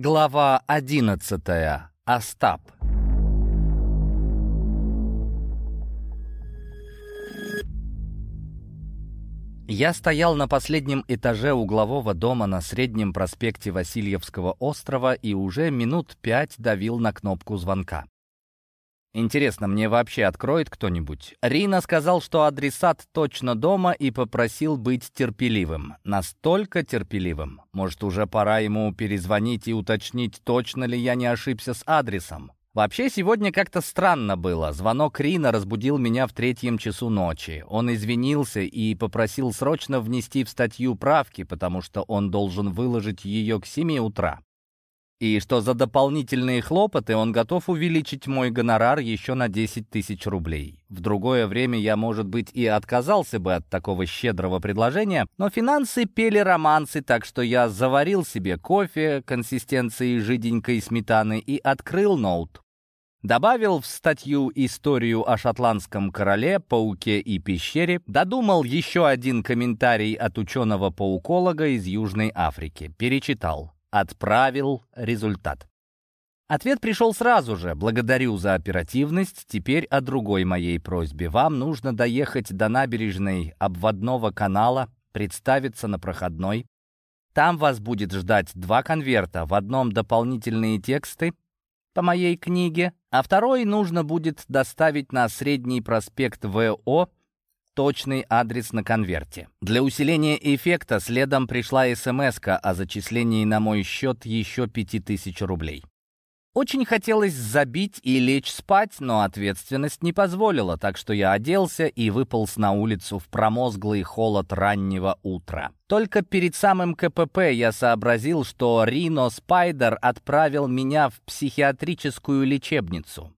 Глава 11. Остап. Я стоял на последнем этаже углового дома на Среднем проспекте Васильевского острова и уже минут пять давил на кнопку звонка. Интересно, мне вообще откроет кто-нибудь? Рина сказал, что адресат точно дома и попросил быть терпеливым. Настолько терпеливым. Может, уже пора ему перезвонить и уточнить, точно ли я не ошибся с адресом. Вообще, сегодня как-то странно было. Звонок Рина разбудил меня в третьем часу ночи. Он извинился и попросил срочно внести в статью правки, потому что он должен выложить ее к 7 утра и что за дополнительные хлопоты он готов увеличить мой гонорар еще на 10 тысяч рублей. В другое время я, может быть, и отказался бы от такого щедрого предложения, но финансы пели романсы, так что я заварил себе кофе консистенции жиденькой сметаны и открыл ноут. Добавил в статью историю о шотландском короле, пауке и пещере, додумал еще один комментарий от ученого-пауколога из Южной Африки, перечитал. Отправил результат. Ответ пришел сразу же. Благодарю за оперативность. Теперь о другой моей просьбе. Вам нужно доехать до набережной обводного канала, представиться на проходной. Там вас будет ждать два конверта. В одном дополнительные тексты по моей книге, а второй нужно будет доставить на Средний проспект ВО точный адрес на конверте. Для усиления эффекта следом пришла смс о зачислении на мой счет еще 5000 рублей. Очень хотелось забить и лечь спать, но ответственность не позволила, так что я оделся и выполз на улицу в промозглый холод раннего утра. Только перед самым КПП я сообразил, что Рино Спайдер отправил меня в психиатрическую лечебницу.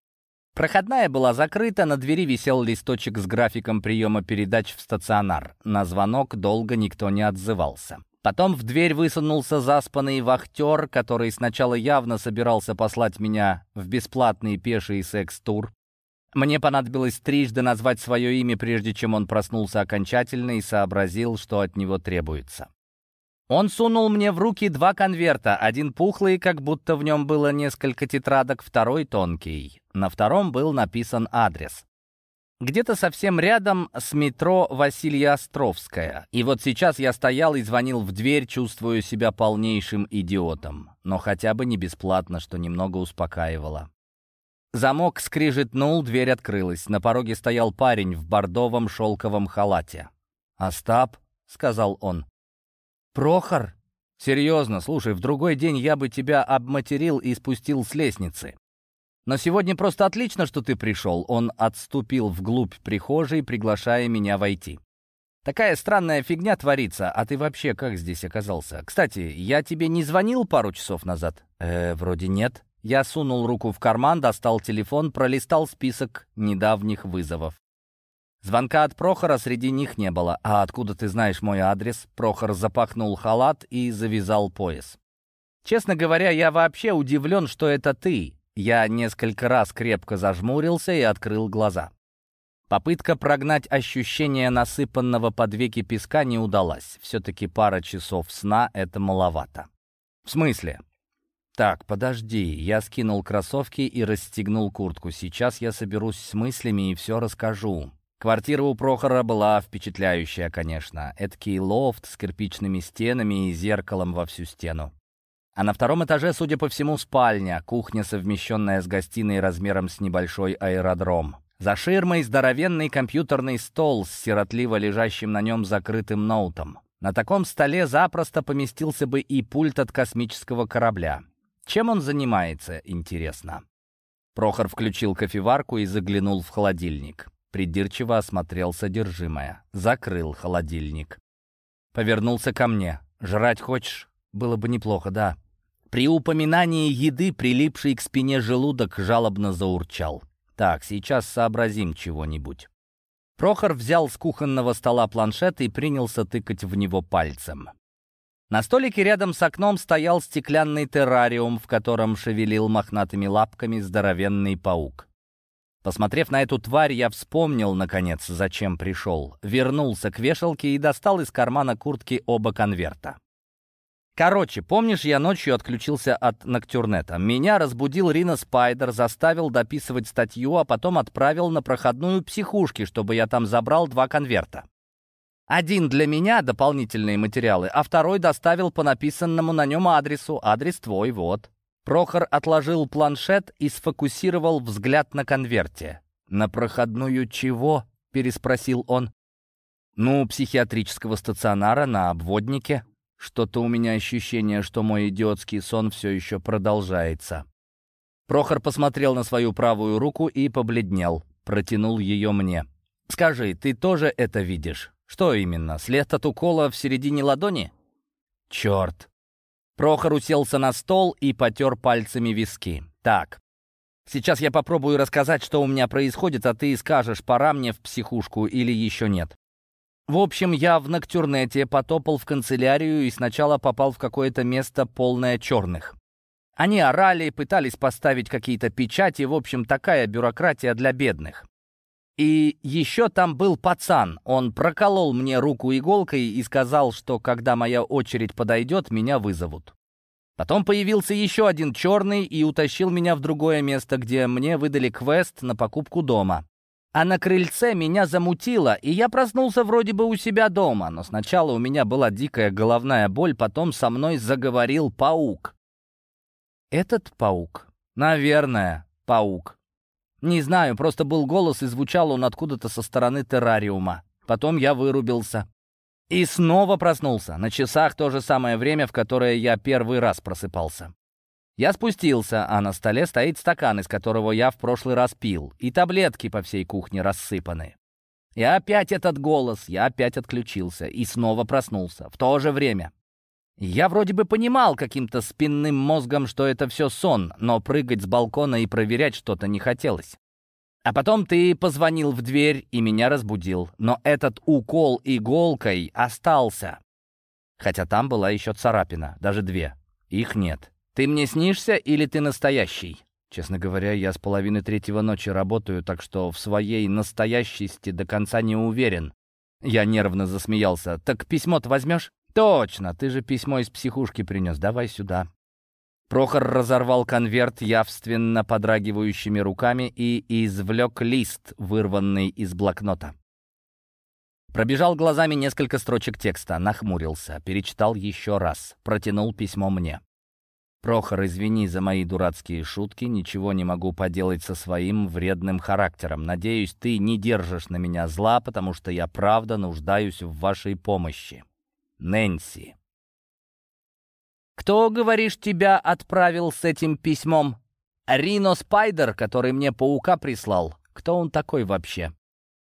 Проходная была закрыта, на двери висел листочек с графиком приема передач в стационар. На звонок долго никто не отзывался. Потом в дверь высунулся заспанный вахтер, который сначала явно собирался послать меня в бесплатный пеший секс-тур. Мне понадобилось трижды назвать свое имя, прежде чем он проснулся окончательно и сообразил, что от него требуется. Он сунул мне в руки два конверта, один пухлый, как будто в нем было несколько тетрадок, второй тонкий. На втором был написан адрес. Где-то совсем рядом с метро Василия Островская. И вот сейчас я стоял и звонил в дверь, чувствуя себя полнейшим идиотом. Но хотя бы не бесплатно, что немного успокаивало. Замок скрижетнул, дверь открылась. На пороге стоял парень в бордовом шелковом халате. «Остап», — сказал он, «Прохор?» «Серьезно, слушай, в другой день я бы тебя обматерил и спустил с лестницы. Но сегодня просто отлично, что ты пришел». Он отступил вглубь прихожей, приглашая меня войти. «Такая странная фигня творится, а ты вообще как здесь оказался? Кстати, я тебе не звонил пару часов назад?» «Э, вроде нет». Я сунул руку в карман, достал телефон, пролистал список недавних вызовов. Звонка от Прохора среди них не было. «А откуда ты знаешь мой адрес?» Прохор запахнул халат и завязал пояс. «Честно говоря, я вообще удивлен, что это ты». Я несколько раз крепко зажмурился и открыл глаза. Попытка прогнать ощущение насыпанного под веки песка не удалась. Все-таки пара часов сна — это маловато. «В смысле?» «Так, подожди». Я скинул кроссовки и расстегнул куртку. «Сейчас я соберусь с мыслями и все расскажу». Квартира у Прохора была впечатляющая, конечно. Эдакий лофт с кирпичными стенами и зеркалом во всю стену. А на втором этаже, судя по всему, спальня, кухня, совмещенная с гостиной размером с небольшой аэродром. За ширмой здоровенный компьютерный стол с сиротливо лежащим на нем закрытым ноутом. На таком столе запросто поместился бы и пульт от космического корабля. Чем он занимается, интересно? Прохор включил кофеварку и заглянул в холодильник. Придирчиво осмотрел содержимое. Закрыл холодильник. Повернулся ко мне. «Жрать хочешь? Было бы неплохо, да». При упоминании еды, прилипший к спине желудок, жалобно заурчал. «Так, сейчас сообразим чего-нибудь». Прохор взял с кухонного стола планшет и принялся тыкать в него пальцем. На столике рядом с окном стоял стеклянный террариум, в котором шевелил мохнатыми лапками здоровенный паук. Посмотрев на эту тварь, я вспомнил, наконец, зачем пришел. Вернулся к вешалке и достал из кармана куртки оба конверта. Короче, помнишь, я ночью отключился от Ноктюрнета? Меня разбудил Рина Спайдер, заставил дописывать статью, а потом отправил на проходную психушки, чтобы я там забрал два конверта. Один для меня, дополнительные материалы, а второй доставил по написанному на нем адресу. Адрес твой, вот. Прохор отложил планшет и сфокусировал взгляд на конверте. «На проходную чего?» — переспросил он. «Ну, психиатрического стационара на обводнике. Что-то у меня ощущение, что мой идиотский сон все еще продолжается». Прохор посмотрел на свою правую руку и побледнел. Протянул ее мне. «Скажи, ты тоже это видишь? Что именно, след от укола в середине ладони?» «Черт!» Прохор уселся на стол и потер пальцами виски. «Так, сейчас я попробую рассказать, что у меня происходит, а ты скажешь, пора мне в психушку или еще нет». В общем, я в Ноктюрнете потопал в канцелярию и сначала попал в какое-то место полное черных. Они орали, пытались поставить какие-то печати, в общем, такая бюрократия для бедных. И еще там был пацан. Он проколол мне руку иголкой и сказал, что когда моя очередь подойдет, меня вызовут. Потом появился еще один черный и утащил меня в другое место, где мне выдали квест на покупку дома. А на крыльце меня замутило, и я проснулся вроде бы у себя дома, но сначала у меня была дикая головная боль, потом со мной заговорил паук. Этот паук? Наверное, паук. Не знаю, просто был голос, и звучал он откуда-то со стороны террариума. Потом я вырубился. И снова проснулся. На часах то же самое время, в которое я первый раз просыпался. Я спустился, а на столе стоит стакан, из которого я в прошлый раз пил, и таблетки по всей кухне рассыпаны. И опять этот голос, я опять отключился и снова проснулся. В то же время. Я вроде бы понимал каким-то спинным мозгом, что это все сон, но прыгать с балкона и проверять что-то не хотелось. А потом ты позвонил в дверь и меня разбудил, но этот укол иголкой остался. Хотя там была еще царапина, даже две. Их нет. Ты мне снишься или ты настоящий? Честно говоря, я с половины третьего ночи работаю, так что в своей настоящести до конца не уверен. Я нервно засмеялся. «Так письмо-то возьмешь?» «Точно, ты же письмо из психушки принес. Давай сюда». Прохор разорвал конверт явственно подрагивающими руками и извлек лист, вырванный из блокнота. Пробежал глазами несколько строчек текста, нахмурился, перечитал еще раз, протянул письмо мне. «Прохор, извини за мои дурацкие шутки, ничего не могу поделать со своим вредным характером. Надеюсь, ты не держишь на меня зла, потому что я правда нуждаюсь в вашей помощи. Нэнси. «Кто, говоришь, тебя отправил с этим письмом? Рино Спайдер, который мне паука прислал? Кто он такой вообще?»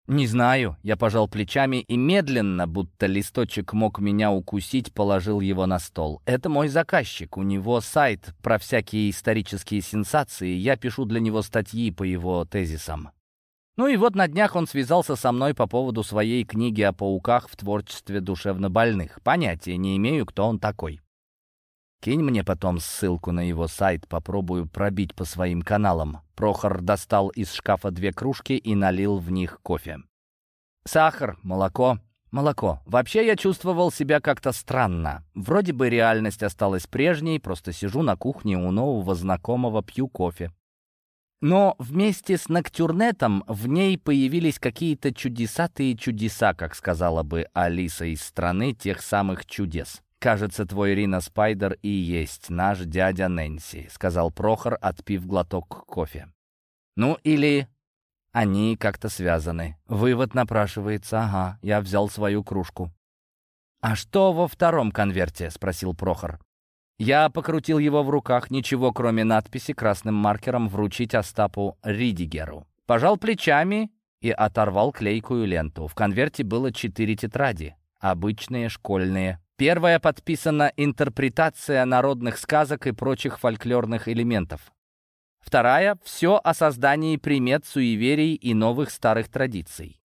«Не знаю», — я пожал плечами и медленно, будто листочек мог меня укусить, положил его на стол. «Это мой заказчик, у него сайт про всякие исторические сенсации, я пишу для него статьи по его тезисам». Ну и вот на днях он связался со мной по поводу своей книги о пауках в творчестве душевнобольных. Понятия не имею, кто он такой. Кинь мне потом ссылку на его сайт, попробую пробить по своим каналам. Прохор достал из шкафа две кружки и налил в них кофе. Сахар, молоко. Молоко. Вообще я чувствовал себя как-то странно. Вроде бы реальность осталась прежней, просто сижу на кухне у нового знакомого, пью кофе. Но вместе с Ноктюрнетом в ней появились какие-то чудесатые чудеса, как сказала бы Алиса из страны тех самых чудес. «Кажется, твой Рина Спайдер и есть наш дядя Нэнси», — сказал Прохор, отпив глоток кофе. «Ну или они как-то связаны. Вывод напрашивается, ага, я взял свою кружку». «А что во втором конверте?» — спросил Прохор. Я покрутил его в руках, ничего кроме надписи красным маркером «Вручить Остапу Ридигеру». Пожал плечами и оторвал клейкую ленту. В конверте было четыре тетради, обычные школьные. Первая подписана «Интерпретация народных сказок и прочих фольклорных элементов». Вторая — «Все о создании примет, суеверий и новых старых традиций».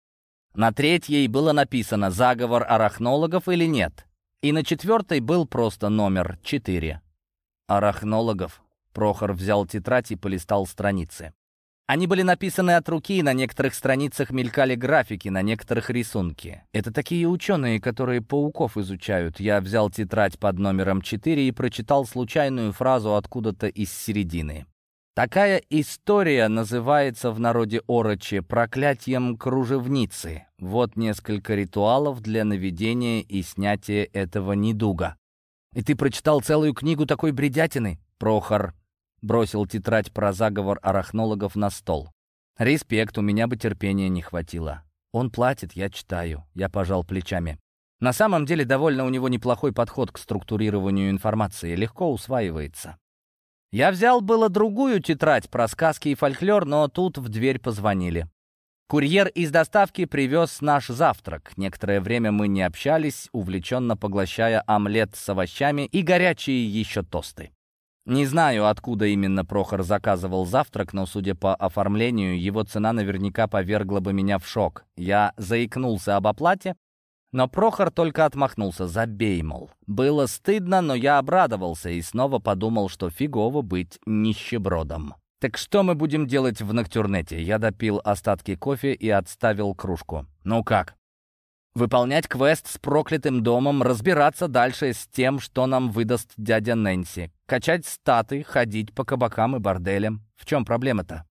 На третьей было написано «Заговор арахнологов или нет?» И на четвертой был просто номер четыре. Арахнологов. Прохор взял тетрадь и полистал страницы. Они были написаны от руки, на некоторых страницах мелькали графики, на некоторых рисунки. Это такие ученые, которые пауков изучают. Я взял тетрадь под номером 4 и прочитал случайную фразу откуда-то из середины. Такая история называется в народе Орочи проклятием кружевницы. Вот несколько ритуалов для наведения и снятия этого недуга. «И ты прочитал целую книгу такой бредятины?» Прохор бросил тетрадь про заговор арахнологов на стол. «Респект, у меня бы терпения не хватило. Он платит, я читаю». Я пожал плечами. На самом деле довольно у него неплохой подход к структурированию информации, легко усваивается. Я взял было другую тетрадь про сказки и фольклор, но тут в дверь позвонили. Курьер из доставки привез наш завтрак. Некоторое время мы не общались, увлеченно поглощая омлет с овощами и горячие еще тосты. Не знаю, откуда именно Прохор заказывал завтрак, но, судя по оформлению, его цена наверняка повергла бы меня в шок. Я заикнулся об оплате, но Прохор только отмахнулся, забей, мол. Было стыдно, но я обрадовался и снова подумал, что фигово быть нищебродом. «Так что мы будем делать в Ноктюрнете?» Я допил остатки кофе и отставил кружку. «Ну как?» «Выполнять квест с проклятым домом, разбираться дальше с тем, что нам выдаст дядя Нэнси, качать статы, ходить по кабакам и борделям. В чем проблема-то?»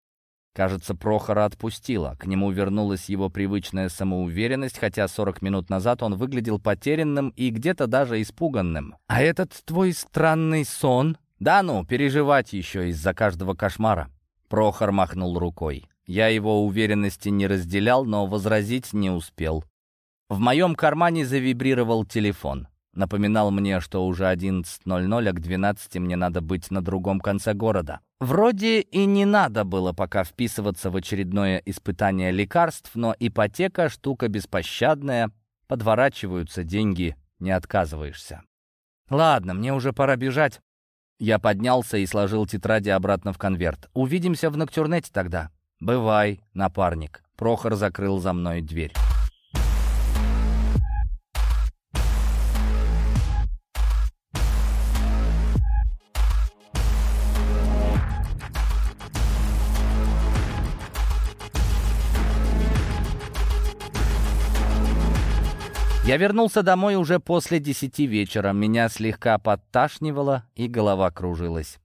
Кажется, Прохора отпустила. К нему вернулась его привычная самоуверенность, хотя 40 минут назад он выглядел потерянным и где-то даже испуганным. «А этот твой странный сон?» «Да ну, переживать еще из-за каждого кошмара». Прохор махнул рукой. Я его уверенности не разделял, но возразить не успел. В моем кармане завибрировал телефон. Напоминал мне, что уже 11.00, а к 12 мне надо быть на другом конце города. Вроде и не надо было пока вписываться в очередное испытание лекарств, но ипотека — штука беспощадная, подворачиваются деньги, не отказываешься. Ладно, мне уже пора бежать. Я поднялся и сложил тетради обратно в конверт. Увидимся в Ноктюрнете тогда. Бывай, напарник. Прохор закрыл за мной дверь. Я вернулся домой уже после десяти вечера. Меня слегка подташнивало и голова кружилась.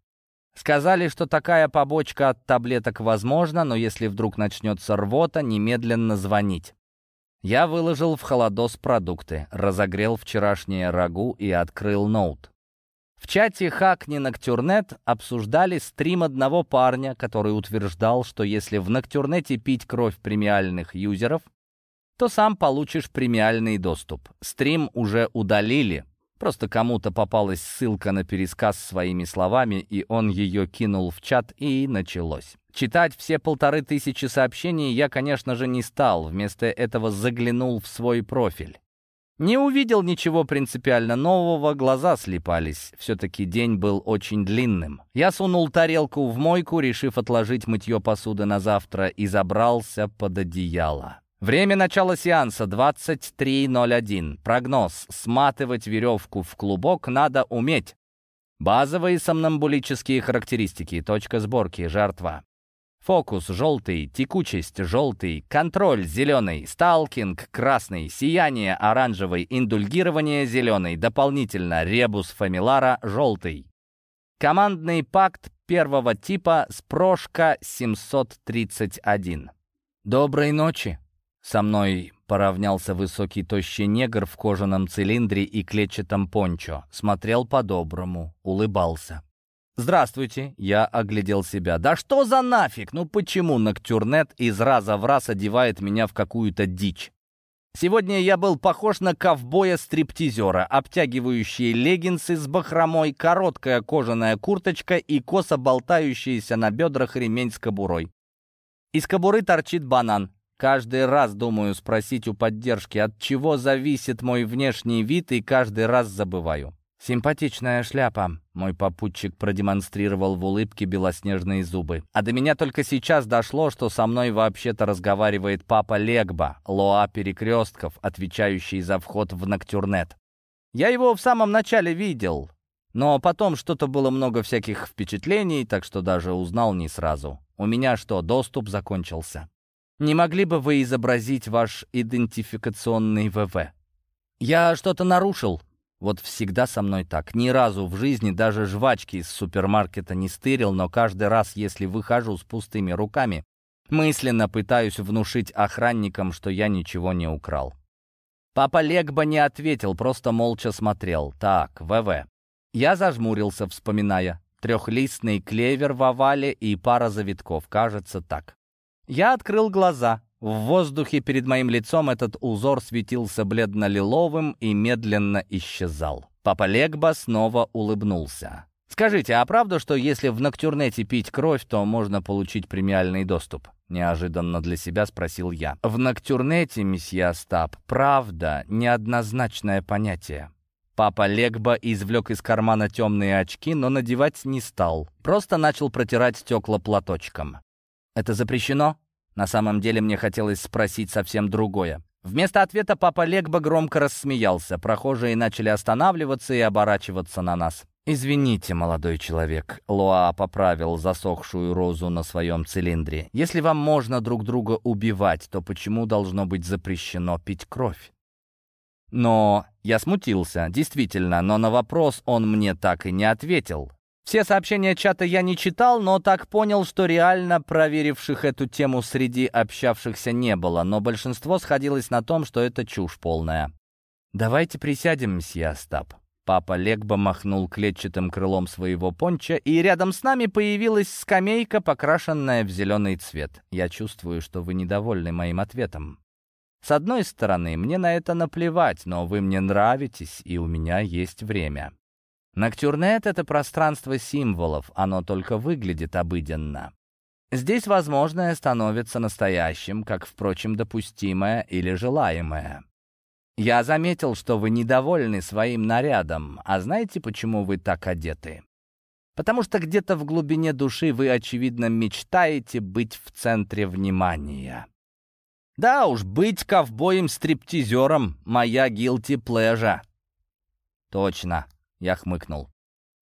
Сказали, что такая побочка от таблеток возможна, но если вдруг начнется рвота, немедленно звонить. Я выложил в холодос продукты, разогрел вчерашнее рагу и открыл ноут. В чате Хакни Ноктюрнет обсуждали стрим одного парня, который утверждал, что если в Ноктюрнете пить кровь премиальных юзеров, то сам получишь премиальный доступ. Стрим уже удалили, просто кому-то попалась ссылка на пересказ своими словами, и он ее кинул в чат, и началось. Читать все полторы тысячи сообщений я, конечно же, не стал, вместо этого заглянул в свой профиль. Не увидел ничего принципиально нового, глаза слепались. Все-таки день был очень длинным. Я сунул тарелку в мойку, решив отложить мытье посуды на завтра, и забрался под одеяло. Время начала сеанса 23.01. Прогноз. Сматывать веревку в клубок надо уметь. Базовые сомнамбулические характеристики. Точка сборки. Жертва. Фокус – желтый, текучесть – желтый, контроль – зеленый, сталкинг – красный, сияние – оранжевый, индульгирование – зеленый, дополнительно ребус фамилара – желтый. Командный пакт первого типа Спрошка 731. Доброй ночи. Со мной поравнялся высокий тощий негр в кожаном цилиндре и клетчатом пончо. Смотрел по-доброму, улыбался. «Здравствуйте!» — я оглядел себя. «Да что за нафиг? Ну почему Ноктюрнет из раза в раз одевает меня в какую-то дичь?» Сегодня я был похож на ковбоя-стриптизера. Обтягивающие леггинсы с бахромой, короткая кожаная курточка и косо болтающийся на бедрах ремень с кобурой. Из кобуры торчит банан. Каждый раз думаю спросить у поддержки, от чего зависит мой внешний вид, и каждый раз забываю. «Симпатичная шляпа», — мой попутчик продемонстрировал в улыбке белоснежные зубы. А до меня только сейчас дошло, что со мной вообще-то разговаривает папа Легба, Лоа Перекрестков, отвечающий за вход в Ноктюрнет. Я его в самом начале видел. Но потом что-то было много всяких впечатлений, так что даже узнал не сразу. У меня что, доступ закончился? Не могли бы вы изобразить ваш идентификационный ВВ? Я что-то нарушил? Вот всегда со мной так. Ни разу в жизни даже жвачки из супермаркета не стырил, но каждый раз, если выхожу с пустыми руками, мысленно пытаюсь внушить охранникам, что я ничего не украл. Папа Легба не ответил, просто молча смотрел. Так, ВВ. Я зажмурился, вспоминая. Трехлистный клевер в овале и пара завитков, кажется так. Я открыл глаза. В воздухе перед моим лицом этот узор светился бледно-лиловым и медленно исчезал. Папа Легба снова улыбнулся. «Скажите, а правда, что если в Ноктюрнете пить кровь, то можно получить премиальный доступ?» Неожиданно для себя спросил я. «В Ноктюрнете, месье Остап, правда — неоднозначное понятие». Папа Легба извлек из кармана темные очки, но надевать не стал. Просто начал протирать стекла платочком. «Это запрещено?» На самом деле мне хотелось спросить совсем другое. Вместо ответа папа Легба громко рассмеялся. Прохожие начали останавливаться и оборачиваться на нас. «Извините, молодой человек», — Луа поправил засохшую розу на своем цилиндре. «Если вам можно друг друга убивать, то почему должно быть запрещено пить кровь?» Но я смутился, действительно, но на вопрос он мне так и не ответил. Все сообщения чата я не читал, но так понял, что реально проверивших эту тему среди общавшихся не было, но большинство сходилось на том, что это чушь полная. «Давайте присядем, мсье Остап». Папа Легба махнул клетчатым крылом своего понча, и рядом с нами появилась скамейка, покрашенная в зеленый цвет. Я чувствую, что вы недовольны моим ответом. С одной стороны, мне на это наплевать, но вы мне нравитесь, и у меня есть время. Ноктюрнет — это пространство символов, оно только выглядит обыденно. Здесь возможное становится настоящим, как, впрочем, допустимое или желаемое. Я заметил, что вы недовольны своим нарядом, а знаете, почему вы так одеты? Потому что где-то в глубине души вы, очевидно, мечтаете быть в центре внимания. Да уж, быть ковбоем-стриптизером — моя guilty pleasure. Точно. Я хмыкнул.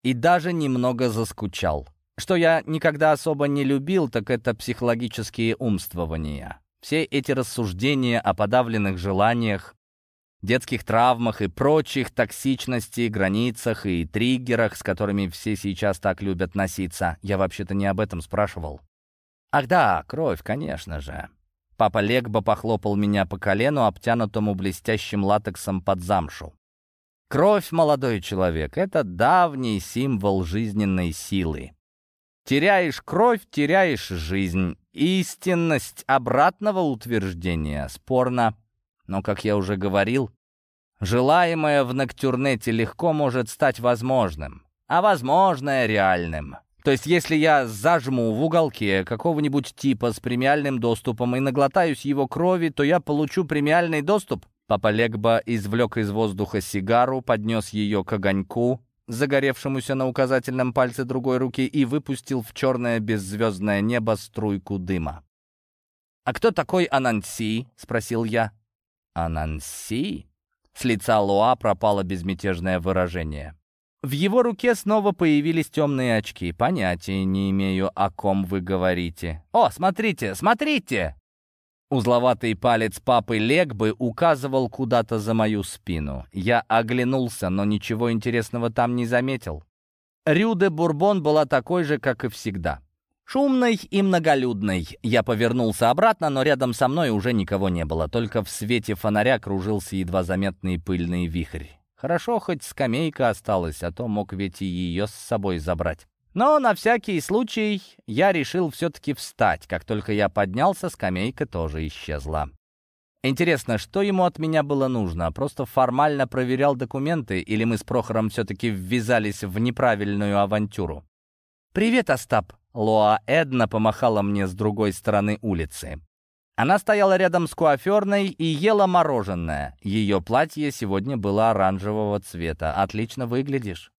И даже немного заскучал. Что я никогда особо не любил, так это психологические умствования. Все эти рассуждения о подавленных желаниях, детских травмах и прочих токсичности, границах и триггерах, с которыми все сейчас так любят носиться. Я вообще-то не об этом спрашивал. Ах да, кровь, конечно же. Папа Легба похлопал меня по колену, обтянутому блестящим латексом под замшу. Кровь, молодой человек, это давний символ жизненной силы. Теряешь кровь, теряешь жизнь. Истинность обратного утверждения спорна. Но, как я уже говорил, желаемое в Ноктюрнете легко может стать возможным, а возможное — реальным. То есть, если я зажму в уголке какого-нибудь типа с премиальным доступом и наглотаюсь его крови, то я получу премиальный доступ? Папа Легба извлек из воздуха сигару, поднес ее к огоньку, загоревшемуся на указательном пальце другой руки, и выпустил в черное беззвездное небо струйку дыма. «А кто такой Ананси?» — спросил я. «Ананси?» С лица Луа пропало безмятежное выражение. В его руке снова появились темные очки. Понятия не имею, о ком вы говорите. «О, смотрите, смотрите!» Узловатый палец папы Легбы указывал куда-то за мою спину. Я оглянулся, но ничего интересного там не заметил. Рю де Бурбон была такой же, как и всегда. Шумной и многолюдной. Я повернулся обратно, но рядом со мной уже никого не было. Только в свете фонаря кружился едва заметный пыльный вихрь. Хорошо, хоть скамейка осталась, а то мог ведь и ее с собой забрать. Но на всякий случай я решил все-таки встать. Как только я поднялся, скамейка тоже исчезла. Интересно, что ему от меня было нужно? Просто формально проверял документы, или мы с Прохором все-таки ввязались в неправильную авантюру? «Привет, Остап!» Лоа Эдна помахала мне с другой стороны улицы. Она стояла рядом с куаферной и ела мороженое. Ее платье сегодня было оранжевого цвета. «Отлично выглядишь».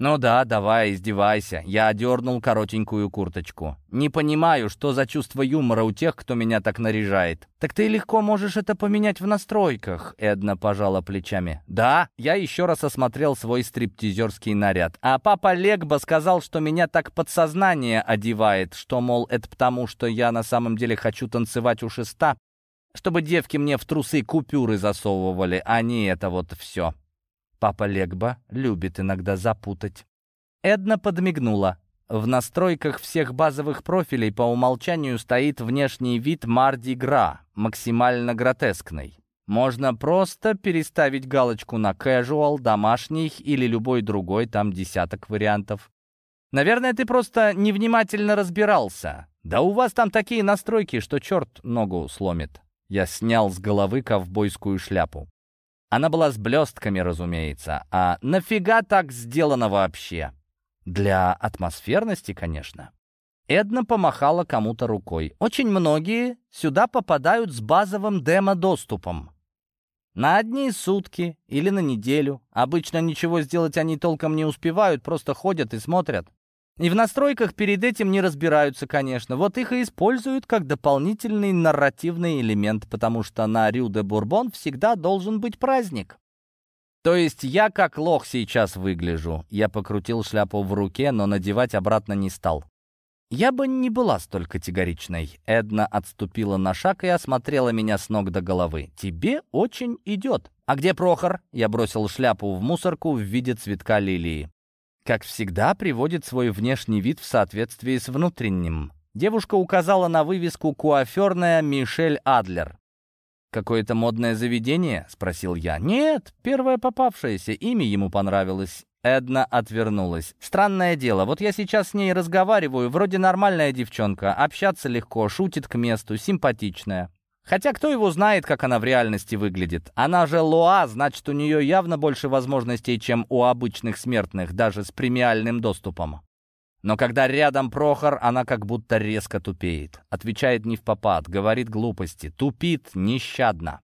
«Ну да, давай, издевайся». Я одернул коротенькую курточку. «Не понимаю, что за чувство юмора у тех, кто меня так наряжает». «Так ты легко можешь это поменять в настройках», — Эдна пожала плечами. «Да, я еще раз осмотрел свой стриптизерский наряд. А папа Легба сказал, что меня так подсознание одевает, что, мол, это потому, что я на самом деле хочу танцевать у шеста, чтобы девки мне в трусы купюры засовывали, а не это вот все». Папа Легба любит иногда запутать. Эдна подмигнула. В настройках всех базовых профилей по умолчанию стоит внешний вид Марди Гра, максимально гротескный. Можно просто переставить галочку на casual, домашний или любой другой, там десяток вариантов. Наверное, ты просто невнимательно разбирался. Да у вас там такие настройки, что черт ногу сломит. Я снял с головы ковбойскую шляпу. Она была с блестками, разумеется. А нафига так сделано вообще? Для атмосферности, конечно. Эдна помахала кому-то рукой. Очень многие сюда попадают с базовым демо-доступом. На одни сутки или на неделю. Обычно ничего сделать они толком не успевают, просто ходят и смотрят. И в настройках перед этим не разбираются, конечно. Вот их и используют как дополнительный нарративный элемент, потому что на Рю-де-Бурбон всегда должен быть праздник. То есть я как лох сейчас выгляжу. Я покрутил шляпу в руке, но надевать обратно не стал. Я бы не была столь категоричной. Эдна отступила на шаг и осмотрела меня с ног до головы. «Тебе очень идет». «А где Прохор?» Я бросил шляпу в мусорку в виде цветка лилии как всегда, приводит свой внешний вид в соответствии с внутренним. Девушка указала на вывеску «Куаферная Мишель Адлер». «Какое-то модное заведение?» — спросил я. «Нет, первое попавшееся, имя ему понравилось». Эдна отвернулась. «Странное дело, вот я сейчас с ней разговариваю, вроде нормальная девчонка, общаться легко, шутит к месту, симпатичная. Хотя кто его знает, как она в реальности выглядит. Она же Луа, значит, у нее явно больше возможностей, чем у обычных смертных, даже с премиальным доступом. Но когда рядом Прохор, она как будто резко тупеет. Отвечает не в попад, говорит глупости, тупит нещадно.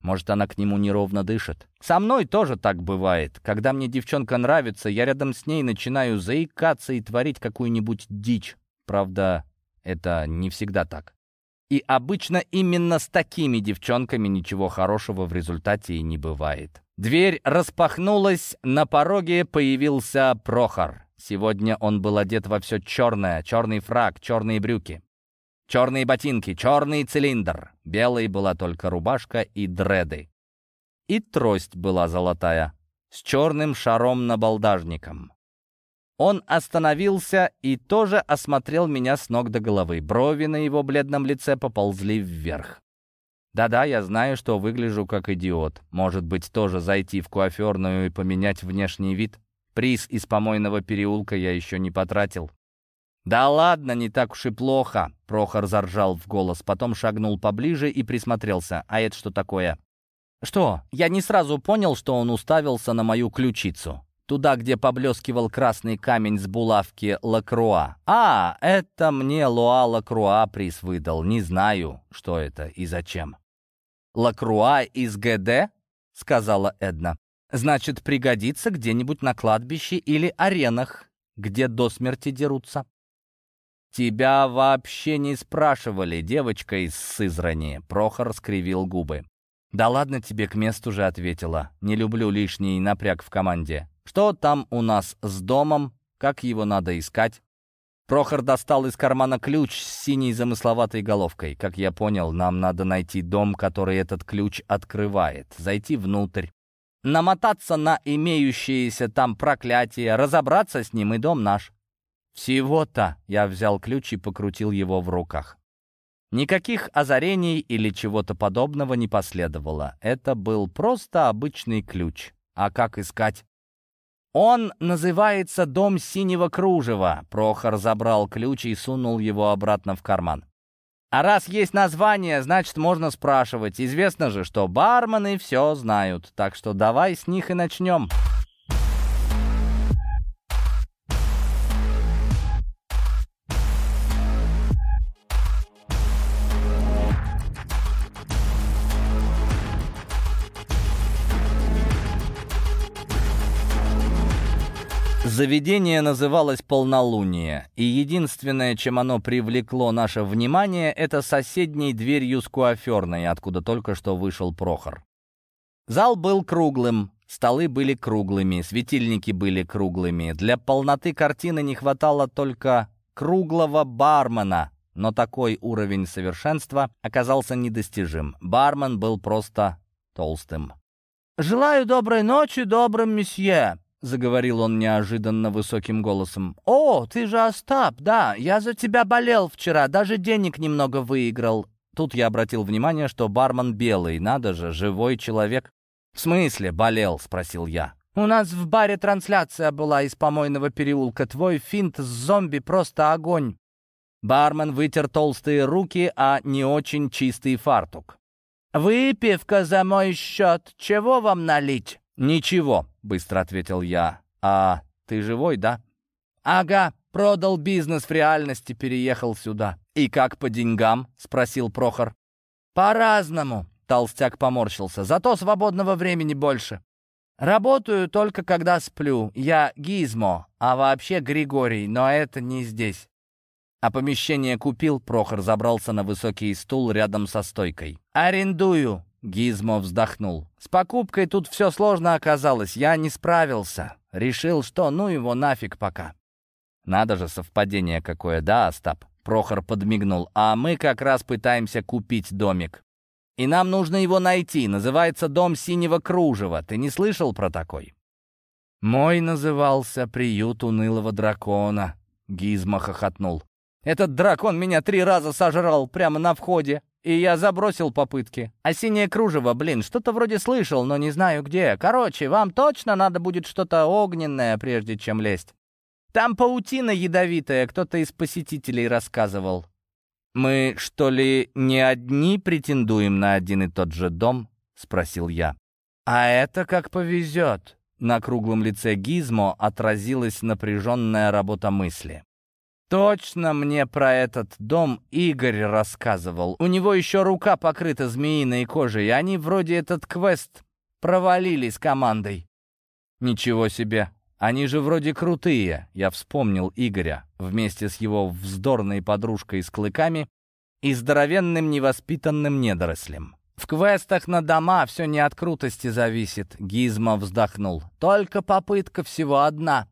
Может, она к нему неровно дышит. Со мной тоже так бывает. Когда мне девчонка нравится, я рядом с ней начинаю заикаться и творить какую-нибудь дичь. Правда, это не всегда так. И обычно именно с такими девчонками ничего хорошего в результате и не бывает. Дверь распахнулась, на пороге появился Прохор. Сегодня он был одет во все черное, черный фраг, черные брюки. Черные ботинки, черный цилиндр. Белой была только рубашка и дреды. И трость была золотая, с черным шаром-набалдажником. Он остановился и тоже осмотрел меня с ног до головы. Брови на его бледном лице поползли вверх. Да-да, я знаю, что выгляжу как идиот. Может быть, тоже зайти в куаферную и поменять внешний вид? Приз из помойного переулка я еще не потратил. «Да ладно, не так уж и плохо», — Прохор заржал в голос, потом шагнул поближе и присмотрелся. «А это что такое?» «Что?» Я не сразу понял, что он уставился на мою ключицу туда, где поблескивал красный камень с булавки Лакруа. «А, это мне Луа Лакруа приз выдал. Не знаю, что это и зачем». «Лакруа из ГД?» — сказала Эдна. «Значит, пригодится где-нибудь на кладбище или аренах, где до смерти дерутся». «Тебя вообще не спрашивали, девочка из Сызрани», — Прохор скривил губы. «Да ладно тебе, к месту же ответила. Не люблю лишний напряг в команде. Что там у нас с домом? Как его надо искать? Прохор достал из кармана ключ с синей замысловатой головкой. Как я понял, нам надо найти дом, который этот ключ открывает, зайти внутрь, намотаться на имеющиеся там проклятия, разобраться с ним, и дом наш. Всего-то я взял ключ и покрутил его в руках. Никаких озарений или чего-то подобного не последовало. Это был просто обычный ключ. А как искать? «Он называется «Дом синего кружева». Прохор забрал ключ и сунул его обратно в карман. «А раз есть название, значит, можно спрашивать. Известно же, что бармены все знают, так что давай с них и начнем». Заведение называлось «Полнолуние», и единственное, чем оно привлекло наше внимание, это соседней дверью с куаферной, откуда только что вышел Прохор. Зал был круглым, столы были круглыми, светильники были круглыми. Для полноты картины не хватало только круглого бармена, но такой уровень совершенства оказался недостижим. Бармен был просто толстым. «Желаю доброй ночи добрым месье», — заговорил он неожиданно высоким голосом. «О, ты же Остап, да, я за тебя болел вчера, даже денег немного выиграл». Тут я обратил внимание, что бармен белый, надо же, живой человек. «В смысле болел?» — спросил я. «У нас в баре трансляция была из помойного переулка. Твой финт с зомби просто огонь». Бармен вытер толстые руки, а не очень чистый фартук. «Выпивка за мой счет. Чего вам налить?» «Ничего», — быстро ответил я. «А ты живой, да?» «Ага, продал бизнес в реальности, переехал сюда». «И как по деньгам?» — спросил Прохор. «По-разному», — толстяк поморщился. «Зато свободного времени больше. Работаю только когда сплю. Я Гизмо, а вообще Григорий, но это не здесь». А помещение купил, Прохор забрался на высокий стул рядом со стойкой. «Арендую», Гизмо вздохнул. «С покупкой тут все сложно оказалось, я не справился. Решил, что ну его нафиг пока». «Надо же, совпадение какое, да, Остап?» Прохор подмигнул. «А мы как раз пытаемся купить домик. И нам нужно его найти. Называется «Дом синего кружева». Ты не слышал про такой?» «Мой назывался «Приют унылого дракона», — Гизмо хохотнул. «Этот дракон меня три раза сожрал прямо на входе и я забросил попытки. А синее кружево, блин, что-то вроде слышал, но не знаю где. Короче, вам точно надо будет что-то огненное, прежде чем лезть. Там паутина ядовитая, кто-то из посетителей рассказывал. «Мы, что ли, не одни претендуем на один и тот же дом?» — спросил я. «А это как повезет». На круглом лице Гизмо отразилась напряженная работа мысли. Точно мне про этот дом Игорь рассказывал. У него еще рука покрыта змеиной кожей, и они вроде этот квест провалили с командой. Ничего себе, они же вроде крутые. Я вспомнил Игоря вместе с его вздорной подружкой с клыками и здоровенным невоспитанным недорослем. В квестах на дома все не от крутости зависит, Гизма вздохнул. Только попытка всего одна.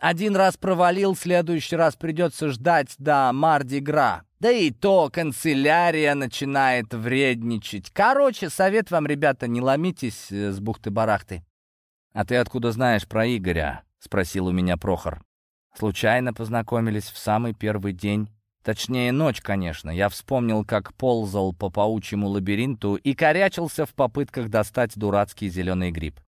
Один раз провалил, следующий раз придется ждать до Марди-Гра. Да и то канцелярия начинает вредничать. Короче, совет вам, ребята, не ломитесь э, с бухты-барахты. «А ты откуда знаешь про Игоря?» — спросил у меня Прохор. Случайно познакомились в самый первый день. Точнее, ночь, конечно. Я вспомнил, как ползал по паучьему лабиринту и корячился в попытках достать дурацкий зеленый гриб.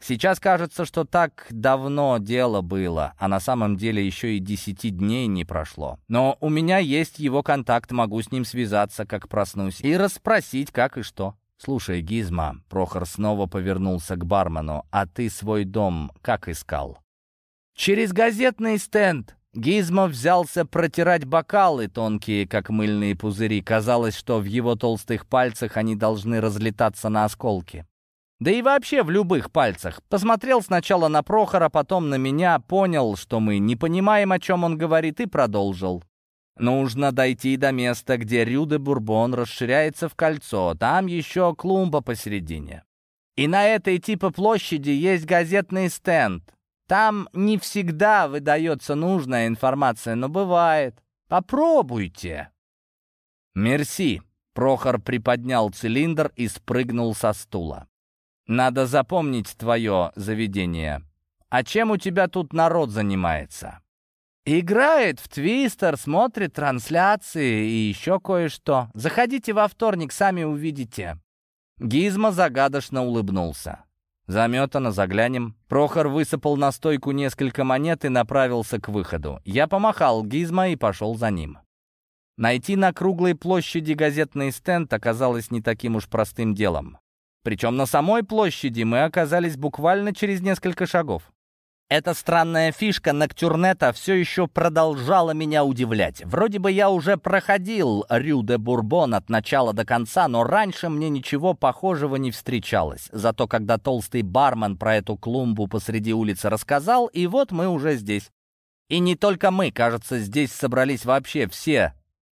Сейчас кажется, что так давно дело было, а на самом деле еще и десяти дней не прошло. Но у меня есть его контакт, могу с ним связаться, как проснусь, и расспросить, как и что. «Слушай, Гизма», — Прохор снова повернулся к бармену, «а ты свой дом как искал?» «Через газетный стенд», Гизмо взялся протирать бокалы, тонкие, как мыльные пузыри. Казалось, что в его толстых пальцах они должны разлетаться на осколки. Да и вообще в любых пальцах. Посмотрел сначала на Прохора, потом на меня, понял, что мы не понимаем, о чем он говорит, и продолжил. Нужно дойти до места, где Рюде Бурбон расширяется в кольцо. Там еще клумба посередине. И на этой типа площади есть газетный стенд. Там не всегда выдается нужная информация, но бывает. Попробуйте. Мерси. Прохор приподнял цилиндр и спрыгнул со стула. Надо запомнить твое заведение. А чем у тебя тут народ занимается? Играет в твистер, смотрит трансляции и еще кое-что. Заходите во вторник, сами увидите. Гизма загадочно улыбнулся. Заметано, заглянем. Прохор высыпал на стойку несколько монет и направился к выходу. Я помахал Гизма и пошел за ним. Найти на круглой площади газетный стенд оказалось не таким уж простым делом. Причем на самой площади мы оказались буквально через несколько шагов. Эта странная фишка Ноктюрнета все еще продолжала меня удивлять. Вроде бы я уже проходил Рю де Бурбон от начала до конца, но раньше мне ничего похожего не встречалось. Зато когда толстый бармен про эту клумбу посреди улицы рассказал, и вот мы уже здесь. И не только мы, кажется, здесь собрались вообще все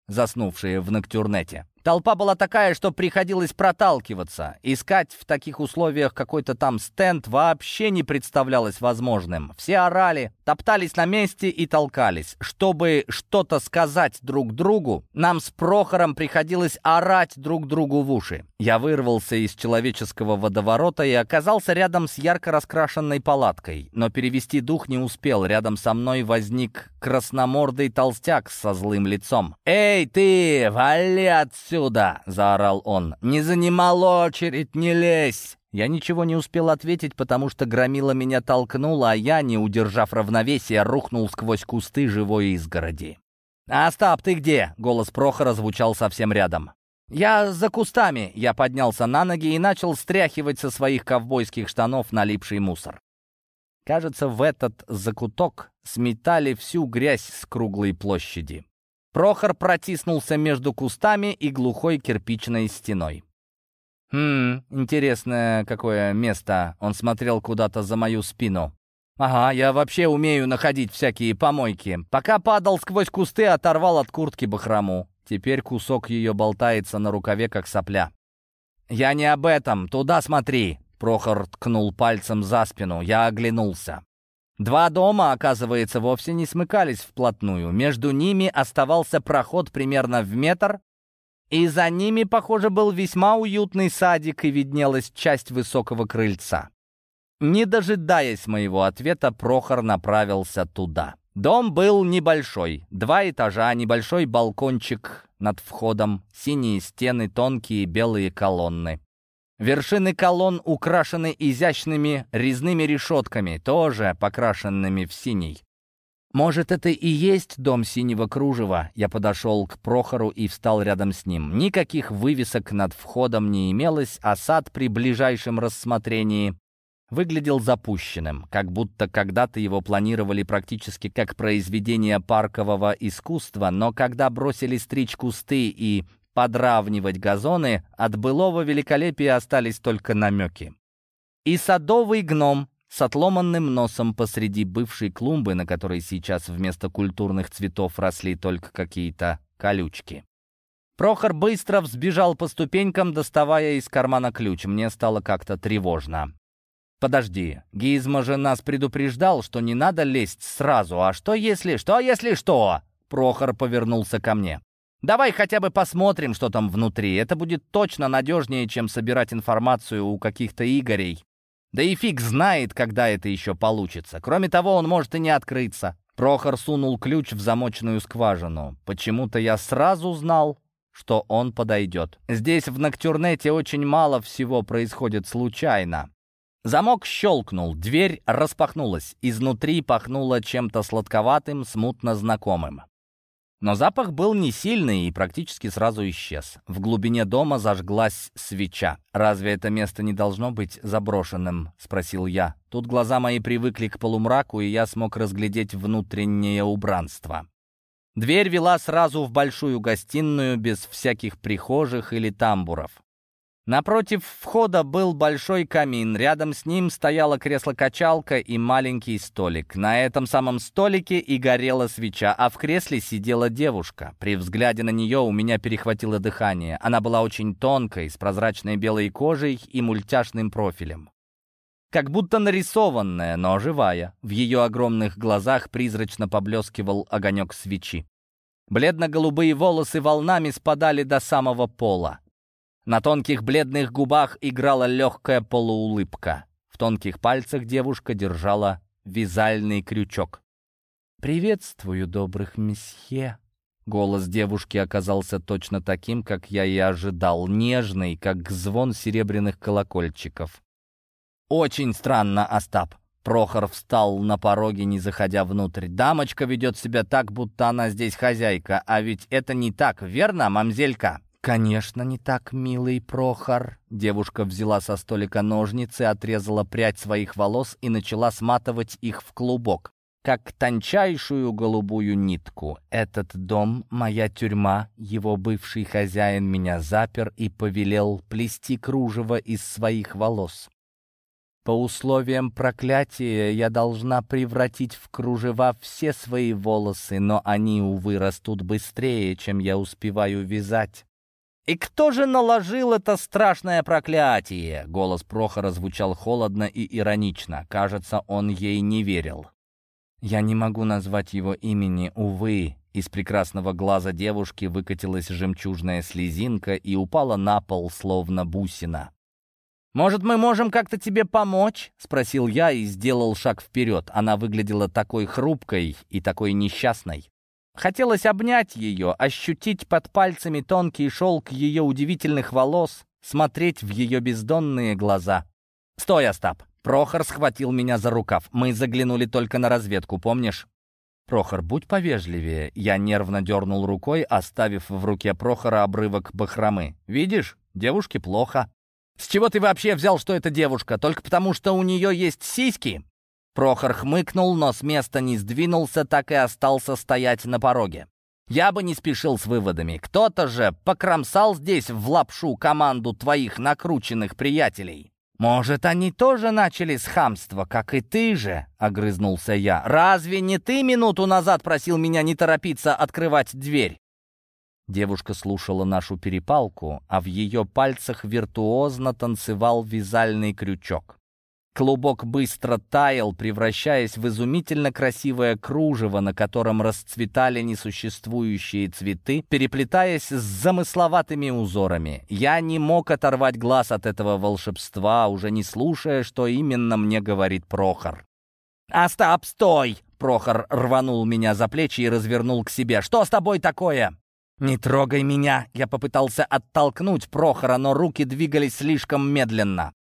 заснувшие в Ноктюрнете. Толпа была такая, что приходилось проталкиваться. Искать в таких условиях какой-то там стенд вообще не представлялось возможным. Все орали, топтались на месте и толкались. Чтобы что-то сказать друг другу, нам с Прохором приходилось орать друг другу в уши. Я вырвался из человеческого водоворота и оказался рядом с ярко раскрашенной палаткой. Но перевести дух не успел. Рядом со мной возник красномордый толстяк со злым лицом. «Эй, ты, вали отсюда!» Отсюда!» — заорал он. «Не занимал очередь, не лезь!» Я ничего не успел ответить, потому что громила меня толкнула, а я, не удержав равновесия, рухнул сквозь кусты живой изгороди. «Остап, ты где?» — голос Прохора звучал совсем рядом. «Я за кустами!» — я поднялся на ноги и начал стряхивать со своих ковбойских штанов налипший мусор. Кажется, в этот закуток сметали всю грязь с круглой площади. Прохор протиснулся между кустами и глухой кирпичной стеной. «Хм, интересное какое место». Он смотрел куда-то за мою спину. «Ага, я вообще умею находить всякие помойки. Пока падал сквозь кусты, оторвал от куртки бахрому. Теперь кусок ее болтается на рукаве, как сопля». «Я не об этом. Туда смотри!» Прохор ткнул пальцем за спину. Я оглянулся. Два дома, оказывается, вовсе не смыкались вплотную. Между ними оставался проход примерно в метр, и за ними, похоже, был весьма уютный садик и виднелась часть высокого крыльца. Не дожидаясь моего ответа, Прохор направился туда. Дом был небольшой, два этажа, небольшой балкончик над входом, синие стены, тонкие белые колонны. Вершины колонн украшены изящными резными решетками, тоже покрашенными в синий. «Может, это и есть дом синего кружева?» Я подошел к Прохору и встал рядом с ним. Никаких вывесок над входом не имелось, а сад при ближайшем рассмотрении выглядел запущенным, как будто когда-то его планировали практически как произведение паркового искусства, но когда бросили стричь кусты и подравнивать газоны, от былого великолепия остались только намеки. И садовый гном с отломанным носом посреди бывшей клумбы, на которой сейчас вместо культурных цветов росли только какие-то колючки. Прохор быстро взбежал по ступенькам, доставая из кармана ключ. Мне стало как-то тревожно. «Подожди, Гизма же нас предупреждал, что не надо лезть сразу. А что если... Что если что?» Прохор повернулся ко мне. Давай хотя бы посмотрим, что там внутри. Это будет точно надежнее, чем собирать информацию у каких-то Игорей. Да и фиг знает, когда это еще получится. Кроме того, он может и не открыться. Прохор сунул ключ в замочную скважину. Почему-то я сразу знал, что он подойдет. Здесь в Ноктюрнете очень мало всего происходит случайно. Замок щелкнул, дверь распахнулась. Изнутри пахнуло чем-то сладковатым, смутно знакомым. Но запах был не сильный и практически сразу исчез. В глубине дома зажглась свеча. «Разве это место не должно быть заброшенным?» — спросил я. Тут глаза мои привыкли к полумраку, и я смог разглядеть внутреннее убранство. Дверь вела сразу в большую гостиную без всяких прихожих или тамбуров. Напротив входа был большой камин, рядом с ним стояло кресло-качалка и маленький столик. На этом самом столике и горела свеча, а в кресле сидела девушка. При взгляде на нее у меня перехватило дыхание. Она была очень тонкой, с прозрачной белой кожей и мультяшным профилем. Как будто нарисованная, но живая. В ее огромных глазах призрачно поблескивал огонек свечи. Бледно-голубые волосы волнами спадали до самого пола. На тонких бледных губах играла легкая полуулыбка. В тонких пальцах девушка держала вязальный крючок. «Приветствую, добрых месье!» Голос девушки оказался точно таким, как я и ожидал, нежный, как звон серебряных колокольчиков. «Очень странно, Остап!» Прохор встал на пороге, не заходя внутрь. «Дамочка ведет себя так, будто она здесь хозяйка, а ведь это не так, верно, мамзелька?» «Конечно, не так, милый Прохор». Девушка взяла со столика ножницы, отрезала прядь своих волос и начала сматывать их в клубок, как тончайшую голубую нитку. «Этот дом — моя тюрьма, его бывший хозяин меня запер и повелел плести кружево из своих волос. По условиям проклятия я должна превратить в кружева все свои волосы, но они, увы, растут быстрее, чем я успеваю вязать. «И кто же наложил это страшное проклятие?» Голос Прохора звучал холодно и иронично. Кажется, он ей не верил. «Я не могу назвать его имени, увы». Из прекрасного глаза девушки выкатилась жемчужная слезинка и упала на пол, словно бусина. «Может, мы можем как-то тебе помочь?» — спросил я и сделал шаг вперед. Она выглядела такой хрупкой и такой несчастной. Хотелось обнять ее, ощутить под пальцами тонкий шелк ее удивительных волос, смотреть в ее бездонные глаза. «Стой, Остап!» Прохор схватил меня за рукав. Мы заглянули только на разведку, помнишь? «Прохор, будь повежливее». Я нервно дернул рукой, оставив в руке Прохора обрывок бахромы. «Видишь, девушке плохо». «С чего ты вообще взял, что это девушка? Только потому, что у нее есть сиськи?» Прохор хмыкнул, но с места не сдвинулся, так и остался стоять на пороге. Я бы не спешил с выводами. Кто-то же покромсал здесь в лапшу команду твоих накрученных приятелей. «Может, они тоже начали с хамства, как и ты же?» — огрызнулся я. «Разве не ты минуту назад просил меня не торопиться открывать дверь?» Девушка слушала нашу перепалку, а в ее пальцах виртуозно танцевал вязальный крючок. Клубок быстро таял, превращаясь в изумительно красивое кружево, на котором расцветали несуществующие цветы, переплетаясь с замысловатыми узорами. Я не мог оторвать глаз от этого волшебства, уже не слушая, что именно мне говорит Прохор. «Остап, стой!» Прохор рванул меня за плечи и развернул к себе. «Что с тобой такое?» «Не трогай меня!» Я попытался оттолкнуть Прохора, но руки двигались слишком медленно.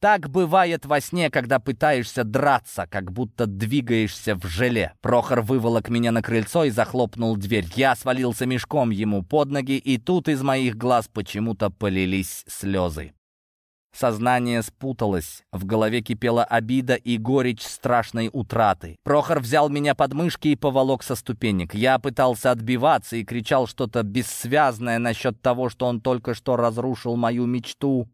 Так бывает во сне, когда пытаешься драться, как будто двигаешься в желе. Прохор выволок меня на крыльцо и захлопнул дверь. Я свалился мешком ему под ноги, и тут из моих глаз почему-то полились слезы. Сознание спуталось, в голове кипела обида и горечь страшной утраты. Прохор взял меня под мышки и поволок со ступенек. Я пытался отбиваться и кричал что-то бессвязное насчет того, что он только что разрушил мою мечту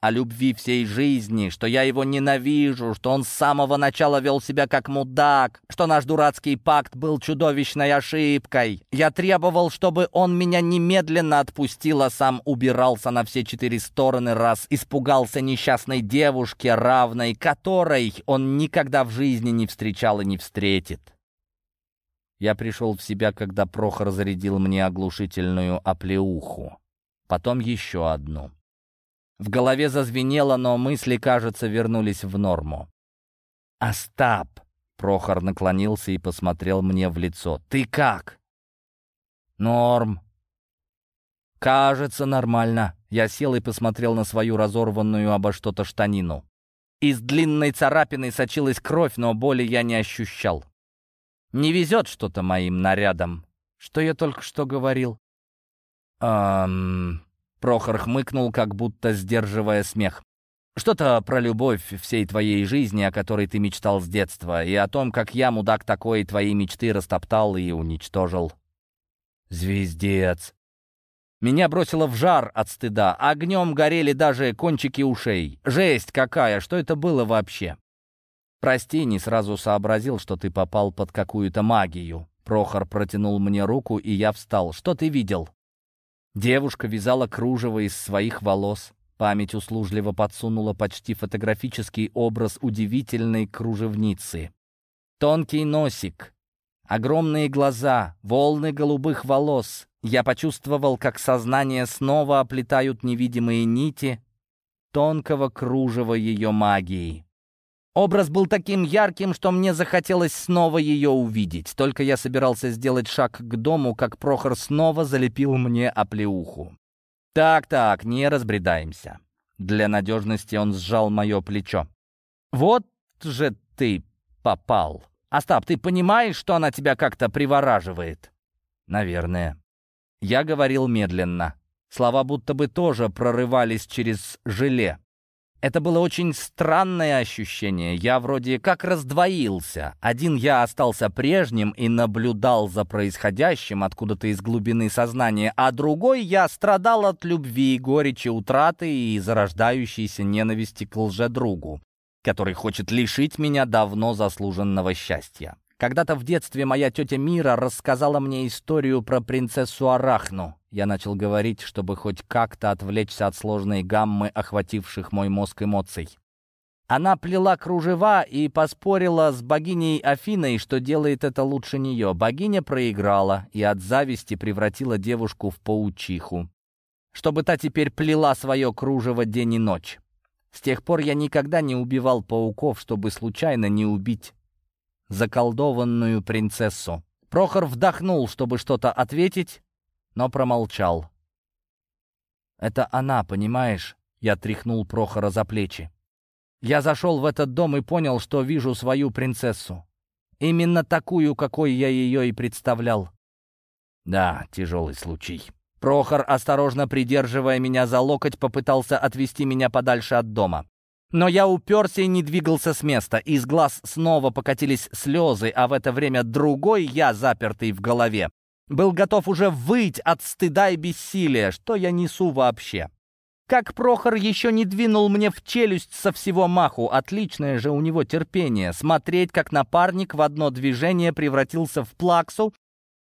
о любви всей жизни, что я его ненавижу, что он с самого начала вел себя как мудак, что наш дурацкий пакт был чудовищной ошибкой. Я требовал, чтобы он меня немедленно отпустил, а сам убирался на все четыре стороны, раз испугался несчастной девушки, равной которой он никогда в жизни не встречал и не встретит. Я пришел в себя, когда Прохор зарядил мне оглушительную оплеуху. Потом еще одну. В голове зазвенело, но мысли, кажется, вернулись в норму. «Остап!» — Прохор наклонился и посмотрел мне в лицо. «Ты как?» «Норм». «Кажется, нормально». Я сел и посмотрел на свою разорванную обо что-то штанину. Из длинной царапины сочилась кровь, но боли я не ощущал. Не везет что-то моим нарядам. Что я только что говорил? Эм... Прохор хмыкнул, как будто сдерживая смех. «Что-то про любовь всей твоей жизни, о которой ты мечтал с детства, и о том, как я, мудак такой, твои мечты растоптал и уничтожил». «Звездец!» Меня бросило в жар от стыда. Огнем горели даже кончики ушей. Жесть какая! Что это было вообще? Прости, не сразу сообразил, что ты попал под какую-то магию. Прохор протянул мне руку, и я встал. Что ты видел? Девушка вязала кружево из своих волос. Память услужливо подсунула почти фотографический образ удивительной кружевницы. Тонкий носик, огромные глаза, волны голубых волос. Я почувствовал, как сознание снова оплетают невидимые нити тонкого кружева ее магии. Образ был таким ярким, что мне захотелось снова ее увидеть. Только я собирался сделать шаг к дому, как Прохор снова залепил мне оплеуху. «Так-так, не разбредаемся». Для надежности он сжал мое плечо. «Вот же ты попал. Остап, ты понимаешь, что она тебя как-то привораживает?» «Наверное». Я говорил медленно. Слова будто бы тоже прорывались через желе. Это было очень странное ощущение. Я вроде как раздвоился. Один я остался прежним и наблюдал за происходящим откуда-то из глубины сознания, а другой я страдал от любви, горечи, утраты и зарождающейся ненависти к лжедругу, который хочет лишить меня давно заслуженного счастья. Когда-то в детстве моя тетя Мира рассказала мне историю про принцессу Арахну. Я начал говорить, чтобы хоть как-то отвлечься от сложной гаммы охвативших мой мозг эмоций. Она плела кружева и поспорила с богиней Афиной, что делает это лучше нее. Богиня проиграла и от зависти превратила девушку в паучиху, чтобы та теперь плела свое кружево день и ночь. С тех пор я никогда не убивал пауков, чтобы случайно не убить заколдованную принцессу. Прохор вдохнул, чтобы что-то ответить, но промолчал. «Это она, понимаешь?» Я тряхнул Прохора за плечи. «Я зашел в этот дом и понял, что вижу свою принцессу. Именно такую, какой я ее и представлял». «Да, тяжелый случай». Прохор, осторожно придерживая меня за локоть, попытался отвести меня подальше от дома. Но я уперся и не двигался с места. Из глаз снова покатились слезы, а в это время другой я, запертый в голове, был готов уже выть от стыда и бессилия. Что я несу вообще? Как Прохор еще не двинул мне в челюсть со всего маху. Отличное же у него терпение. Смотреть, как напарник в одно движение превратился в плаксу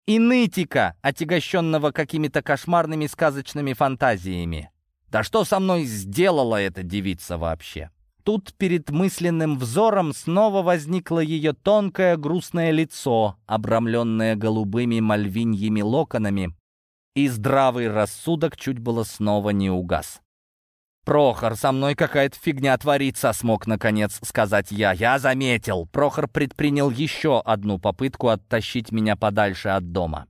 и нытика, отягощенного какими-то кошмарными сказочными фантазиями. Да что со мной сделала эта девица вообще? Тут перед мысленным взором снова возникло ее тонкое грустное лицо, обрамленное голубыми мальвиньими локонами, и здравый рассудок чуть было снова не угас. «Прохор, со мной какая-то фигня творится», — смог, наконец, сказать я. «Я заметил». Прохор предпринял еще одну попытку оттащить меня подальше от дома.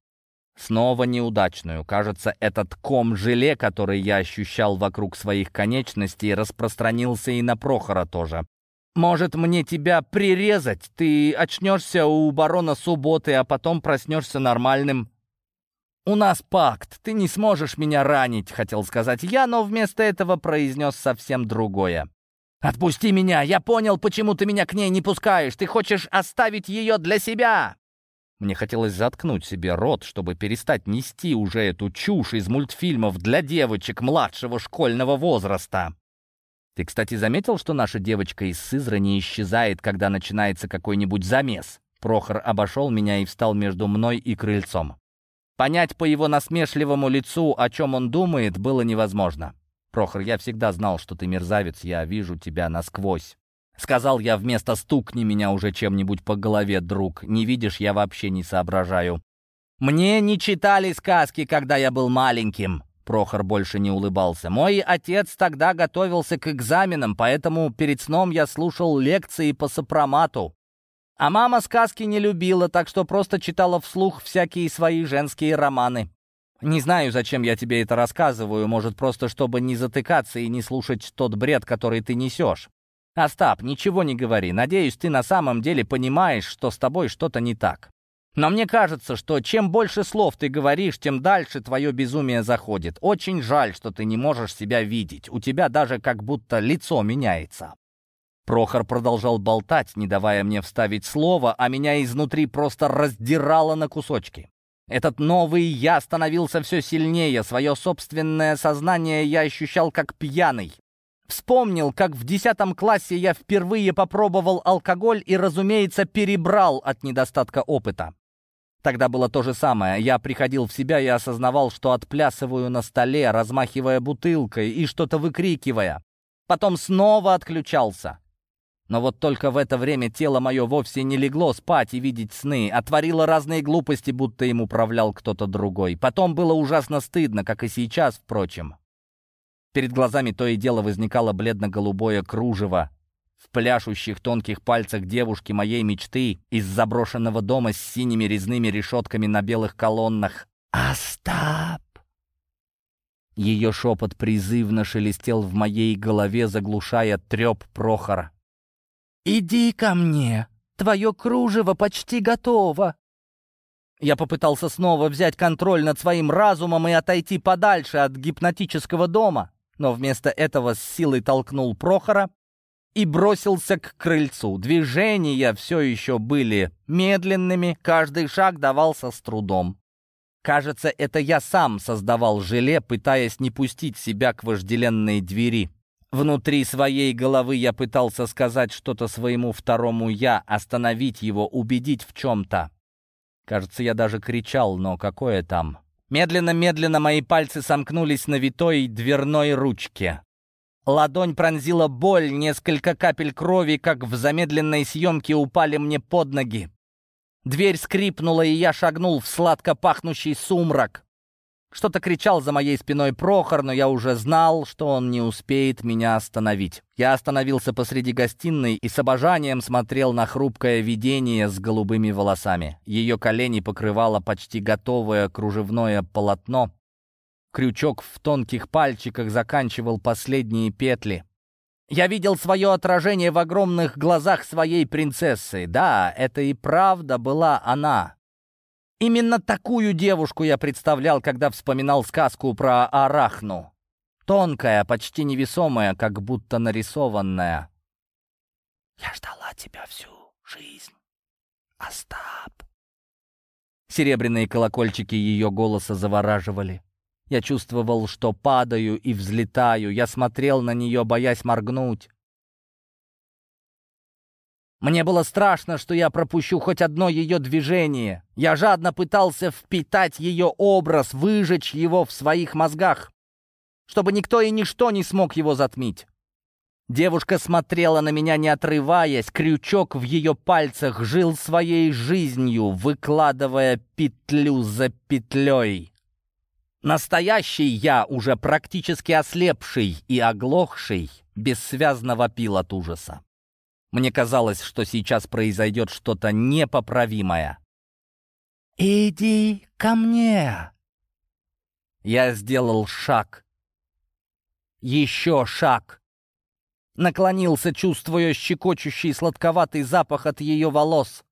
Снова неудачную. Кажется, этот ком желе, который я ощущал вокруг своих конечностей, распространился и на Прохора тоже. «Может, мне тебя прирезать? Ты очнешься у барона субботы, а потом проснешься нормальным». «У нас пакт, ты не сможешь меня ранить», — хотел сказать я, но вместо этого произнес совсем другое. «Отпусти меня! Я понял, почему ты меня к ней не пускаешь! Ты хочешь оставить ее для себя!» Мне хотелось заткнуть себе рот, чтобы перестать нести уже эту чушь из мультфильмов для девочек младшего школьного возраста. Ты, кстати, заметил, что наша девочка из Сызрани исчезает, когда начинается какой-нибудь замес? Прохор обошел меня и встал между мной и крыльцом. Понять по его насмешливому лицу, о чем он думает, было невозможно. «Прохор, я всегда знал, что ты мерзавец, я вижу тебя насквозь. Сказал я вместо «стукни меня уже чем-нибудь по голове, друг». Не видишь, я вообще не соображаю. «Мне не читали сказки, когда я был маленьким». Прохор больше не улыбался. «Мой отец тогда готовился к экзаменам, поэтому перед сном я слушал лекции по сопромату. А мама сказки не любила, так что просто читала вслух всякие свои женские романы. Не знаю, зачем я тебе это рассказываю, может, просто чтобы не затыкаться и не слушать тот бред, который ты несешь. «Остап, ничего не говори. Надеюсь, ты на самом деле понимаешь, что с тобой что-то не так. Но мне кажется, что чем больше слов ты говоришь, тем дальше твое безумие заходит. Очень жаль, что ты не можешь себя видеть. У тебя даже как будто лицо меняется». Прохор продолжал болтать, не давая мне вставить слово, а меня изнутри просто раздирало на кусочки. Этот новый я становился все сильнее, свое собственное сознание я ощущал как пьяный. Вспомнил, как в десятом классе я впервые попробовал алкоголь и, разумеется, перебрал от недостатка опыта. Тогда было то же самое. Я приходил в себя и осознавал, что отплясываю на столе, размахивая бутылкой и что-то выкрикивая. Потом снова отключался. Но вот только в это время тело мое вовсе не легло спать и видеть сны, а творило разные глупости, будто им управлял кто-то другой. Потом было ужасно стыдно, как и сейчас, впрочем. Перед глазами то и дело возникало бледно-голубое кружево в пляшущих тонких пальцах девушки моей мечты из заброшенного дома с синими резными решетками на белых колоннах. «Остап!» Ее шепот призывно шелестел в моей голове, заглушая треп Прохора. «Иди ко мне! Твое кружево почти готово!» Я попытался снова взять контроль над своим разумом и отойти подальше от гипнотического дома, но вместо этого с силой толкнул Прохора и бросился к крыльцу. Движения все еще были медленными, каждый шаг давался с трудом. Кажется, это я сам создавал желе, пытаясь не пустить себя к вожделенной двери. Внутри своей головы я пытался сказать что-то своему второму «я», остановить его, убедить в чем-то. Кажется, я даже кричал, но какое там. Медленно-медленно мои пальцы сомкнулись на витой дверной ручке. Ладонь пронзила боль, несколько капель крови, как в замедленной съемке, упали мне под ноги. Дверь скрипнула, и я шагнул в сладко пахнущий сумрак. Что-то кричал за моей спиной Прохор, но я уже знал, что он не успеет меня остановить. Я остановился посреди гостиной и с обожанием смотрел на хрупкое видение с голубыми волосами. Ее колени покрывало почти готовое кружевное полотно. Крючок в тонких пальчиках заканчивал последние петли. Я видел свое отражение в огромных глазах своей принцессы. Да, это и правда была она. Именно такую девушку я представлял, когда вспоминал сказку про Арахну. Тонкая, почти невесомая, как будто нарисованная. «Я ждала тебя всю жизнь, Остап!» Серебряные колокольчики ее голоса завораживали. Я чувствовал, что падаю и взлетаю. Я смотрел на нее, боясь моргнуть. Мне было страшно, что я пропущу хоть одно ее движение. Я жадно пытался впитать ее образ, выжечь его в своих мозгах, чтобы никто и ничто не смог его затмить. Девушка смотрела на меня, не отрываясь, крючок в ее пальцах жил своей жизнью, выкладывая петлю за петлей. Настоящий я, уже практически ослепший и оглохший, бессвязно вопил от ужаса. Мне казалось, что сейчас произойдет что-то непоправимое. «Иди ко мне!» Я сделал шаг. Еще шаг. Наклонился, чувствуя щекочущий сладковатый запах от ее волос.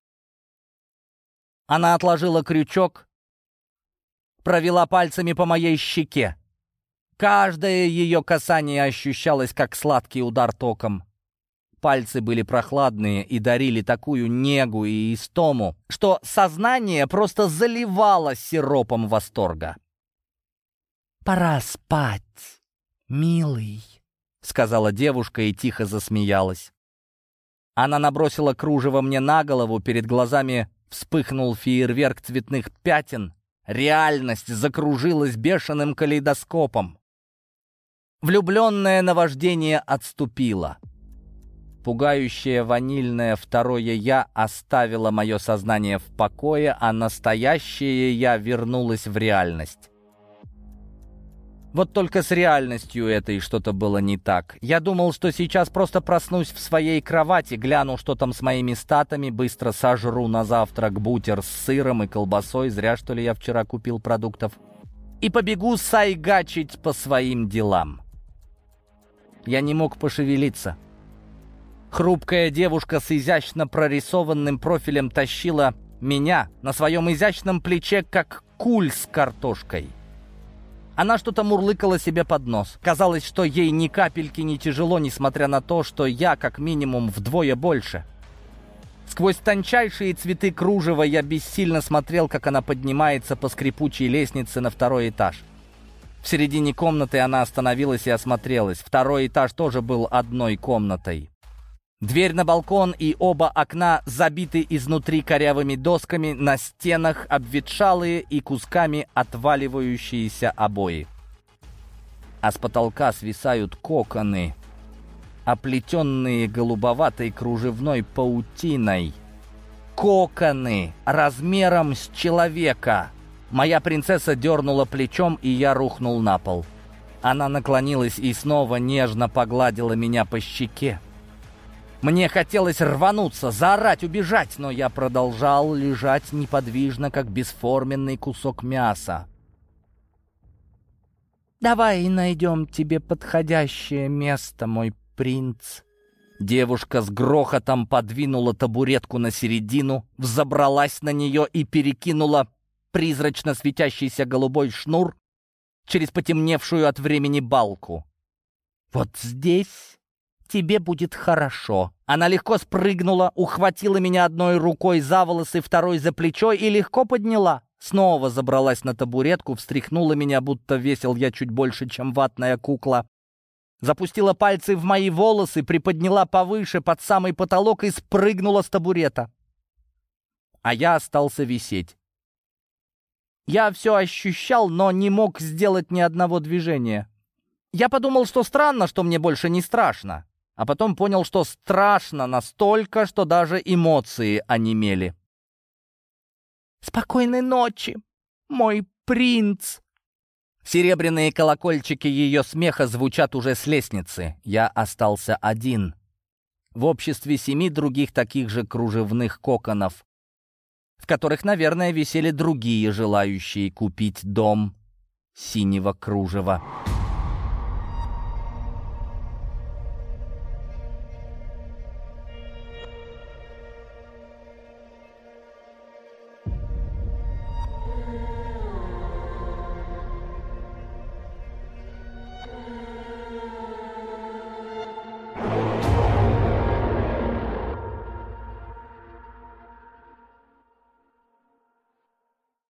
Она отложила крючок, провела пальцами по моей щеке. Каждое ее касание ощущалось, как сладкий удар током. Пальцы были прохладные и дарили такую негу и истому, что сознание просто заливало сиропом восторга. «Пора спать, милый», — сказала девушка и тихо засмеялась. Она набросила кружево мне на голову, перед глазами вспыхнул фейерверк цветных пятен, реальность закружилась бешеным калейдоскопом. Влюбленное наваждение отступило. Пугающее ванильное второе «я» оставило мое сознание в покое, а настоящее «я» вернулось в реальность. Вот только с реальностью этой что-то было не так. Я думал, что сейчас просто проснусь в своей кровати, гляну, что там с моими статами, быстро сожру на завтрак бутер с сыром и колбасой, зря что ли я вчера купил продуктов, и побегу сайгачить по своим делам. Я не мог пошевелиться. Хрупкая девушка с изящно прорисованным профилем тащила меня на своем изящном плече, как куль с картошкой. Она что-то мурлыкала себе под нос. Казалось, что ей ни капельки не тяжело, несмотря на то, что я как минимум вдвое больше. Сквозь тончайшие цветы кружева я бессильно смотрел, как она поднимается по скрипучей лестнице на второй этаж. В середине комнаты она остановилась и осмотрелась. Второй этаж тоже был одной комнатой. Дверь на балкон и оба окна забиты изнутри корявыми досками, на стенах обветшалые и кусками отваливающиеся обои. А с потолка свисают коконы, оплетенные голубоватой кружевной паутиной. Коконы размером с человека. Моя принцесса дернула плечом, и я рухнул на пол. Она наклонилась и снова нежно погладила меня по щеке. Мне хотелось рвануться, заорать, убежать, но я продолжал лежать неподвижно, как бесформенный кусок мяса. «Давай найдем тебе подходящее место, мой принц». Девушка с грохотом подвинула табуретку на середину, взобралась на нее и перекинула призрачно светящийся голубой шнур через потемневшую от времени балку. «Вот здесь тебе будет хорошо». Она легко спрыгнула, ухватила меня одной рукой за волосы, второй за плечо и легко подняла. Снова забралась на табуретку, встряхнула меня, будто весил я чуть больше, чем ватная кукла. Запустила пальцы в мои волосы, приподняла повыше под самый потолок и спрыгнула с табурета. А я остался висеть. Я все ощущал, но не мог сделать ни одного движения. Я подумал, что странно, что мне больше не страшно. А потом понял, что страшно настолько, что даже эмоции онемели. «Спокойной ночи, мой принц!» Серебряные колокольчики ее смеха звучат уже с лестницы. Я остался один. В обществе семи других таких же кружевных коконов, в которых, наверное, висели другие желающие купить дом синего кружева.